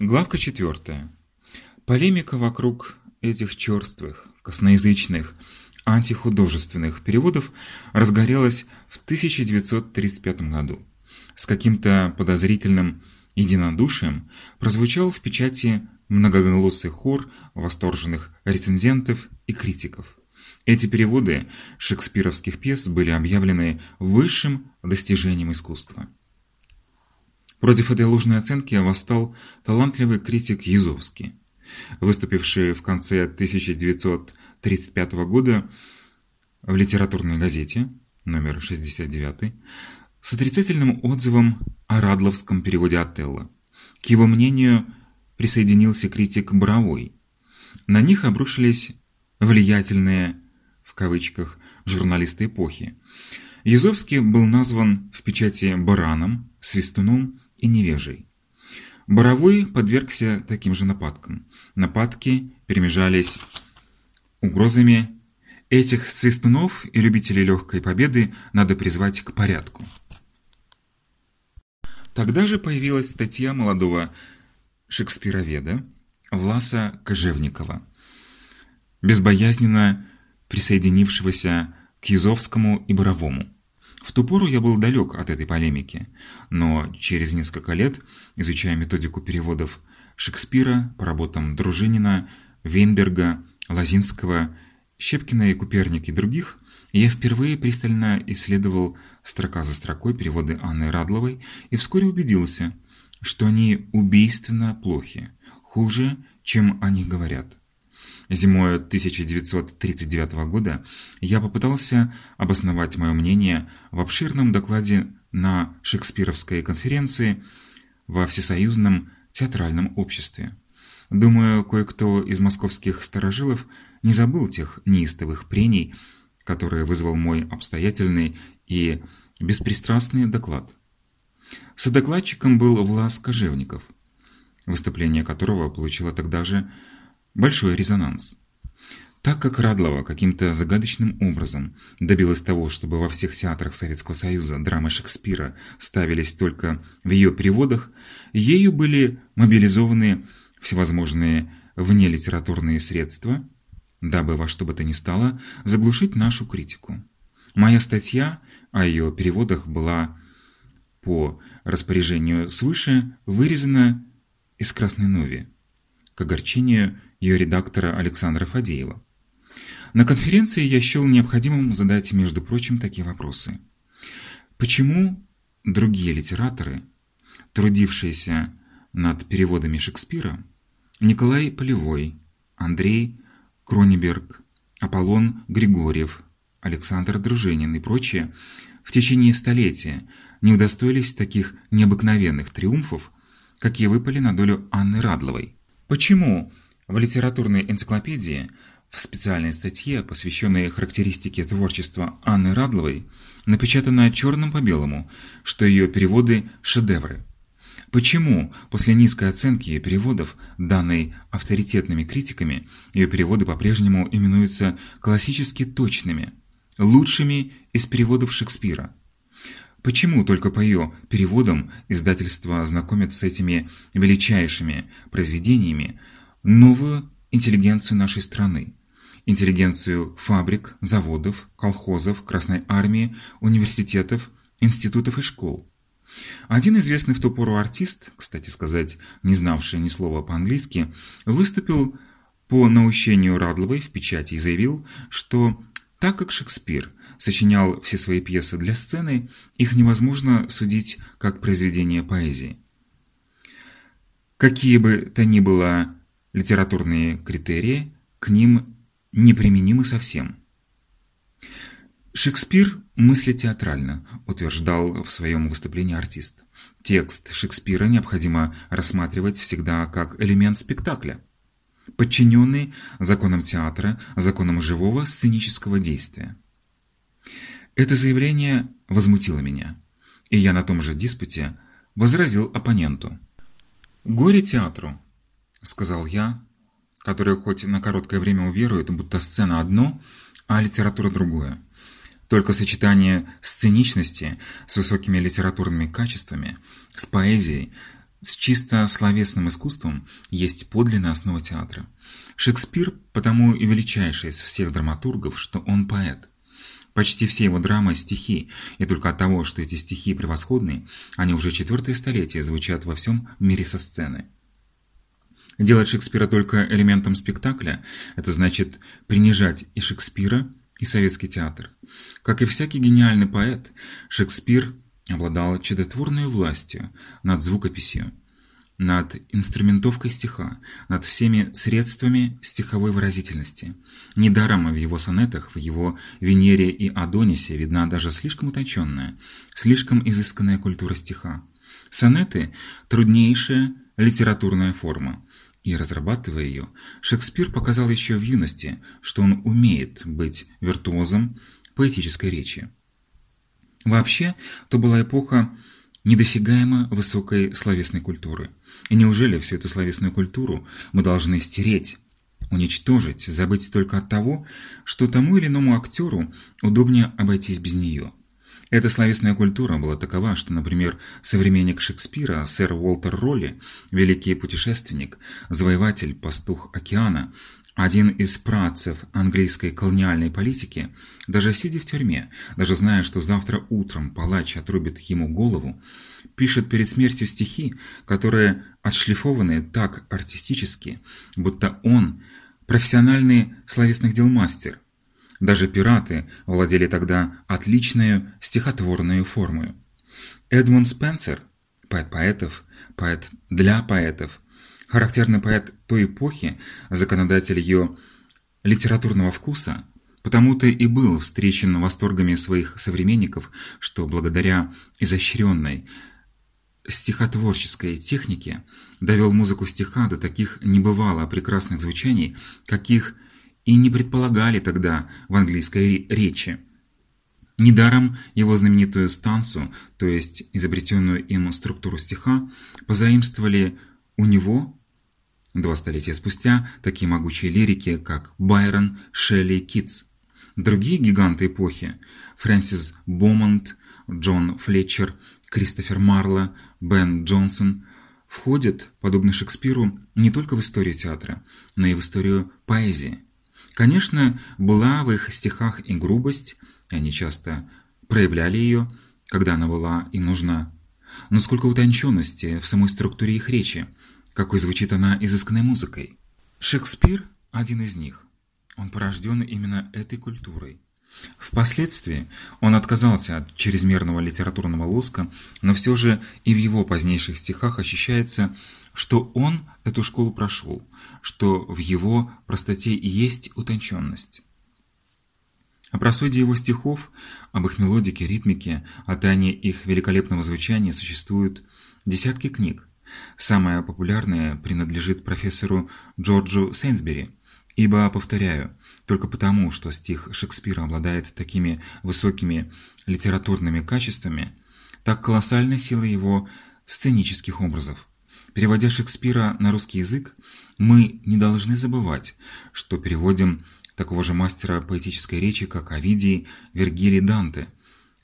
Главка четвертая. Полемика вокруг этих черствых, косноязычных, антихудожественных переводов разгорелась в 1935 году. С каким-то подозрительным единодушием прозвучал в печати многоголосый хор восторженных рецензентов и критиков. Эти переводы шекспировских пьес были объявлены высшим достижением искусства. Против этой ложной оценки восстал талантливый критик Юзовский, выступивший в конце 1935 года в литературной газете номер 69 с отрицательным отзывом о Радловском переводе Отелло. К его мнению присоединился критик Боровой. На них обрушились влиятельные, в кавычках, журналисты эпохи. Юзовский был назван в печати бараном, свистуном и невежей. Боровой подвергся таким же нападкам. Нападки перемежались угрозами. Этих свистунов и любителей легкой победы надо призвать к порядку. Тогда же появилась статья молодого шекспироведа Власа Кожевникова, безбоязненно присоединившегося к Юзовскому и Боровому. В ту пору я был далек от этой полемики, но через несколько лет, изучая методику переводов Шекспира по работам Дружинина, Вейнберга, Лазинского, Щепкина и Куперник и других, я впервые пристально исследовал строка за строкой переводы Анны Радловой и вскоре убедился, что они убийственно плохи, хуже, чем о них говорят. Зимой 1939 года я попытался обосновать мое мнение в обширном докладе на Шекспировской конференции во Всесоюзном театральном обществе. Думаю, кое-кто из московских старожилов не забыл тех неистовых прений, которые вызвал мой обстоятельный и беспристрастный доклад. Содокладчиком был Влас Кожевников, выступление которого получило тогда же большой резонанс. Так как Радлова каким-то загадочным образом добилась того, чтобы во всех театрах Советского Союза драмы Шекспира ставились только в ее переводах, ею были мобилизованы всевозможные внелитературные средства, дабы во что бы то ни стало заглушить нашу критику. Моя статья о ее переводах была по распоряжению свыше вырезана из Красной Нови к огорчению ее редактора Александра Фадеева. На конференции я счел необходимым задать, между прочим, такие вопросы. Почему другие литераторы, трудившиеся над переводами Шекспира, Николай Полевой, Андрей Кронеберг, Аполлон Григорьев, Александр Дружинин и прочие, в течение столетия не удостоились таких необыкновенных триумфов, какие выпали на долю Анны Радловой? Почему в литературной энциклопедии в специальной статье, посвященной характеристике творчества Анны Радловой, напечатано черным по белому, что ее переводы – шедевры. Почему после низкой оценки ее переводов, данной авторитетными критиками, ее переводы по-прежнему именуются классически точными, лучшими из переводов Шекспира? Почему только по ее переводам издательство знакомит с этими величайшими произведениями новую интеллигенцию нашей страны? интеллигенцию фабрик, заводов, колхозов, Красной армии, университетов, институтов и школ. Один известный в ту пору артист, кстати сказать, не знавший ни слова по-английски, выступил по наущению Радловой в печати и заявил, что так как Шекспир сочинял все свои пьесы для сцены, их невозможно судить как произведение поэзии. Какие бы то ни было литературные критерии, к ним неприменимы совсем. Шекспир мыслит театрально, утверждал в своем выступлении артист. Текст Шекспира необходимо рассматривать всегда как элемент спектакля, подчиненный законам театра, законам живого сценического действия. Это заявление возмутило меня, и я на том же диспуте возразил оппоненту. «Горе театру», — сказал я, который хоть на короткое время уверует, будто сцена одно, а литература другое. Только сочетание сценичности с высокими литературными качествами, с поэзией, с чисто словесным искусством есть подлинная основа театра. Шекспир потому и величайший из всех драматургов, что он поэт. Почти все его драмы – стихи, и только от того, что эти стихи превосходные, они уже четвертое столетие звучат во всем мире со сцены. Делать Шекспира только элементом спектакля – это значит принижать и Шекспира, и советский театр. Как и всякий гениальный поэт, Шекспир обладал чудотворной властью над звукописью, над инструментовкой стиха, над всеми средствами стиховой выразительности. Недаром в его сонетах, в его Венере и Адонисе видна даже слишком утонченная, слишком изысканная культура стиха. Сонеты – труднейшая литературная форма, и разрабатывая ее, Шекспир показал еще в юности, что он умеет быть виртуозом поэтической речи. Вообще, то была эпоха недосягаемо высокой словесной культуры. И неужели всю эту словесную культуру мы должны стереть, уничтожить, забыть только от того, что тому или иному актеру удобнее обойтись без нее? Эта словесная культура была такова, что, например, современник Шекспира, сэр Уолтер Ролли, великий путешественник, завоеватель, пастух океана, один из працев английской колониальной политики, даже сидя в тюрьме, даже зная, что завтра утром палач отрубит ему голову, пишет перед смертью стихи, которые отшлифованы так артистически, будто он профессиональный словесных дел мастер. Даже пираты владели тогда отличной стихотворной формой. Эдмунд Спенсер, поэт поэтов, поэт для поэтов, характерный поэт той эпохи, законодатель ее литературного вкуса, потому-то и был встречен восторгами своих современников, что благодаря изощренной стихотворческой технике довел музыку стиха до таких небывало прекрасных звучаний, каких и не предполагали тогда в английской речи. Недаром его знаменитую станцию, то есть изобретенную им структуру стиха, позаимствовали у него Два столетия спустя такие могучие лирики, как Байрон, Шелли и Китс. Другие гиганты эпохи – Фрэнсис Бомонд, Джон Флетчер, Кристофер Марло, Бен Джонсон – входят, подобно Шекспиру, не только в историю театра, но и в историю поэзии. Конечно, была в их стихах и грубость, и они часто проявляли ее, когда она была им нужна. Но сколько утонченности в самой структуре их речи – какой звучит она изысканной музыкой. Шекспир – один из них. Он порожден именно этой культурой. Впоследствии он отказался от чрезмерного литературного лоска, но все же и в его позднейших стихах ощущается, что он эту школу прошел, что в его простоте есть утонченность. О просуде его стихов, об их мелодике, ритмике, о тайне их великолепного звучания существуют десятки книг, Самое популярное принадлежит профессору Джорджу Сейнсбери, ибо, повторяю, только потому, что стих Шекспира обладает такими высокими литературными качествами, так колоссальной силой его сценических образов. Переводя Шекспира на русский язык, мы не должны забывать, что переводим такого же мастера поэтической речи, как Овидий, Вергилий, Данте,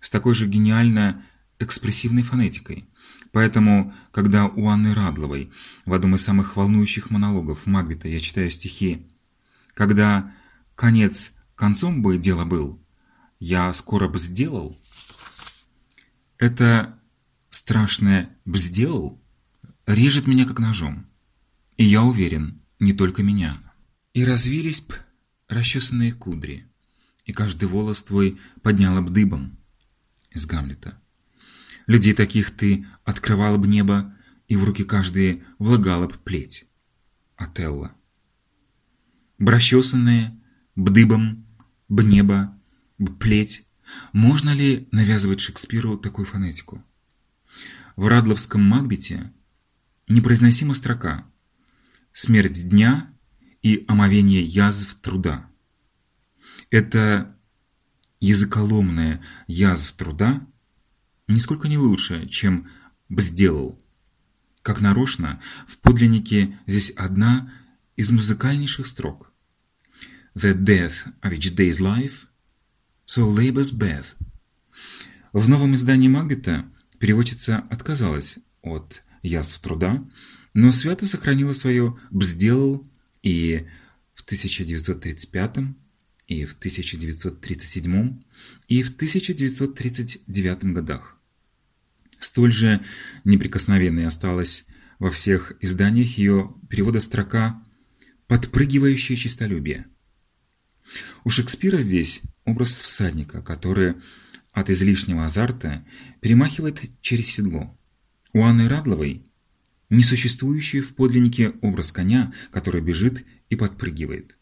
с такой же гениально экспрессивной фонетикой – Поэтому, когда у Анны Радловой в одном из самых волнующих монологов Магбета я читаю стихи «Когда конец концом бы дело был, я скоро бы сделал», это страшное «б сделал» режет меня как ножом. И я уверен, не только меня. И развились б расчесанные кудри, и каждый волос твой подняла б дыбом из Гамлета. Людей таких ты открывала б небо, и в руки каждые влагала б плеть. Отелло. Бращесанные, бдыбом, бнебо, плеть. Можно ли навязывать Шекспиру такую фонетику? В Радловском Макбете непроизносима строка «Смерть дня и омовение язв труда». Это языколомная язв труда нисколько не лучше, чем бы сделал. Как нарочно, в подлиннике здесь одна из музыкальнейших строк. The death of each day's life, so labor's beth. В новом издании Макбета переводчица отказалась от язв труда, но свято сохранила свое «бзделал» и в 1935 и в 1937 и в 1939 годах. Столь же неприкосновенной осталась во всех изданиях ее перевода строка «подпрыгивающее честолюбие». У Шекспира здесь образ всадника, который от излишнего азарта перемахивает через седло. У Анны Радловой несуществующий в подлиннике образ коня, который бежит и подпрыгивает.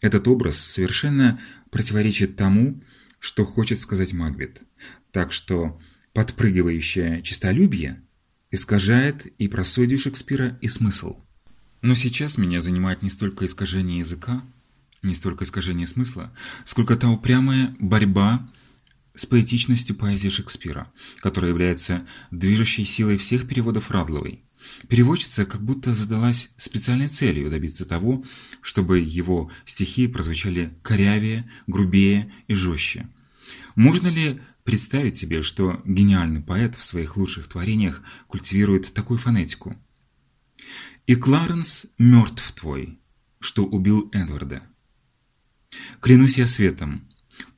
Этот образ совершенно противоречит тому, что хочет сказать Магбет. Так что подпрыгивающее честолюбие искажает и просудию Шекспира, и смысл. Но сейчас меня занимает не столько искажение языка, не столько искажение смысла, сколько та упрямая борьба с поэтичностью поэзии Шекспира, которая является движущей силой всех переводов Радловой. Переводчица как будто задалась специальной целью добиться того, чтобы его стихи прозвучали корявее, грубее и жестче. Можно ли представить себе, что гениальный поэт в своих лучших творениях культивирует такую фонетику? «И Кларенс мертв твой, что убил Эдварда. Клянусь я светом,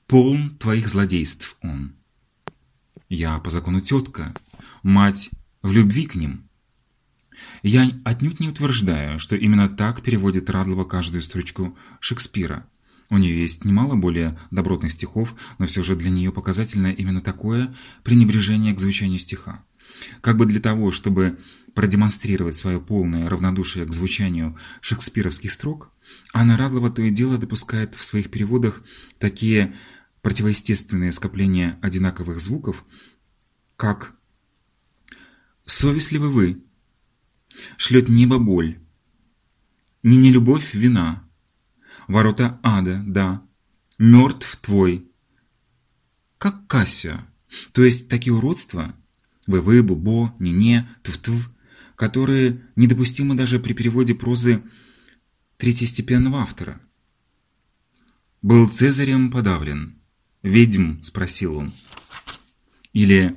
полн твоих злодейств он. Я по закону тетка, мать в любви к ним». Я отнюдь не утверждаю, что именно так переводит Радлова каждую строчку Шекспира. У нее есть немало более добротных стихов, но все же для нее показательно именно такое пренебрежение к звучанию стиха. Как бы для того, чтобы продемонстрировать свое полное равнодушие к звучанию шекспировских строк, Анна Радлова то и дело допускает в своих переводах такие противоестественные скопления одинаковых звуков, как «совестливы вы», шлет небо боль. Не не любовь вина, ворота ада, да, мертв твой. Как Кассия, то есть такие уродства, вы-вы, бубо, не-не, тв-тв, которые недопустимы даже при переводе прозы третьестепенного автора. Был Цезарем подавлен. «Ведьм?» – спросил он. Или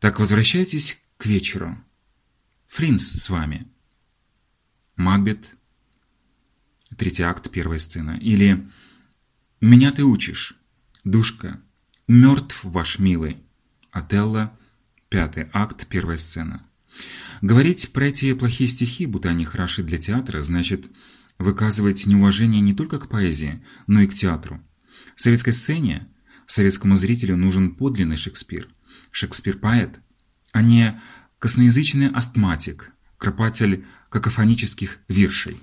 «Так возвращайтесь к вечеру». Фринс с вами. Макбет. Третий акт, первая сцена. Или «Меня ты учишь». Душка. Мертв ваш милый. Отелло. Пятый акт, первая сцена. Говорить про эти плохие стихи, будто они хороши для театра, значит выказывать неуважение не только к поэзии, но и к театру. В советской сцене советскому зрителю нужен подлинный Шекспир. Шекспир-поэт, а не косноязычный астматик, кропатель какофонических виршей.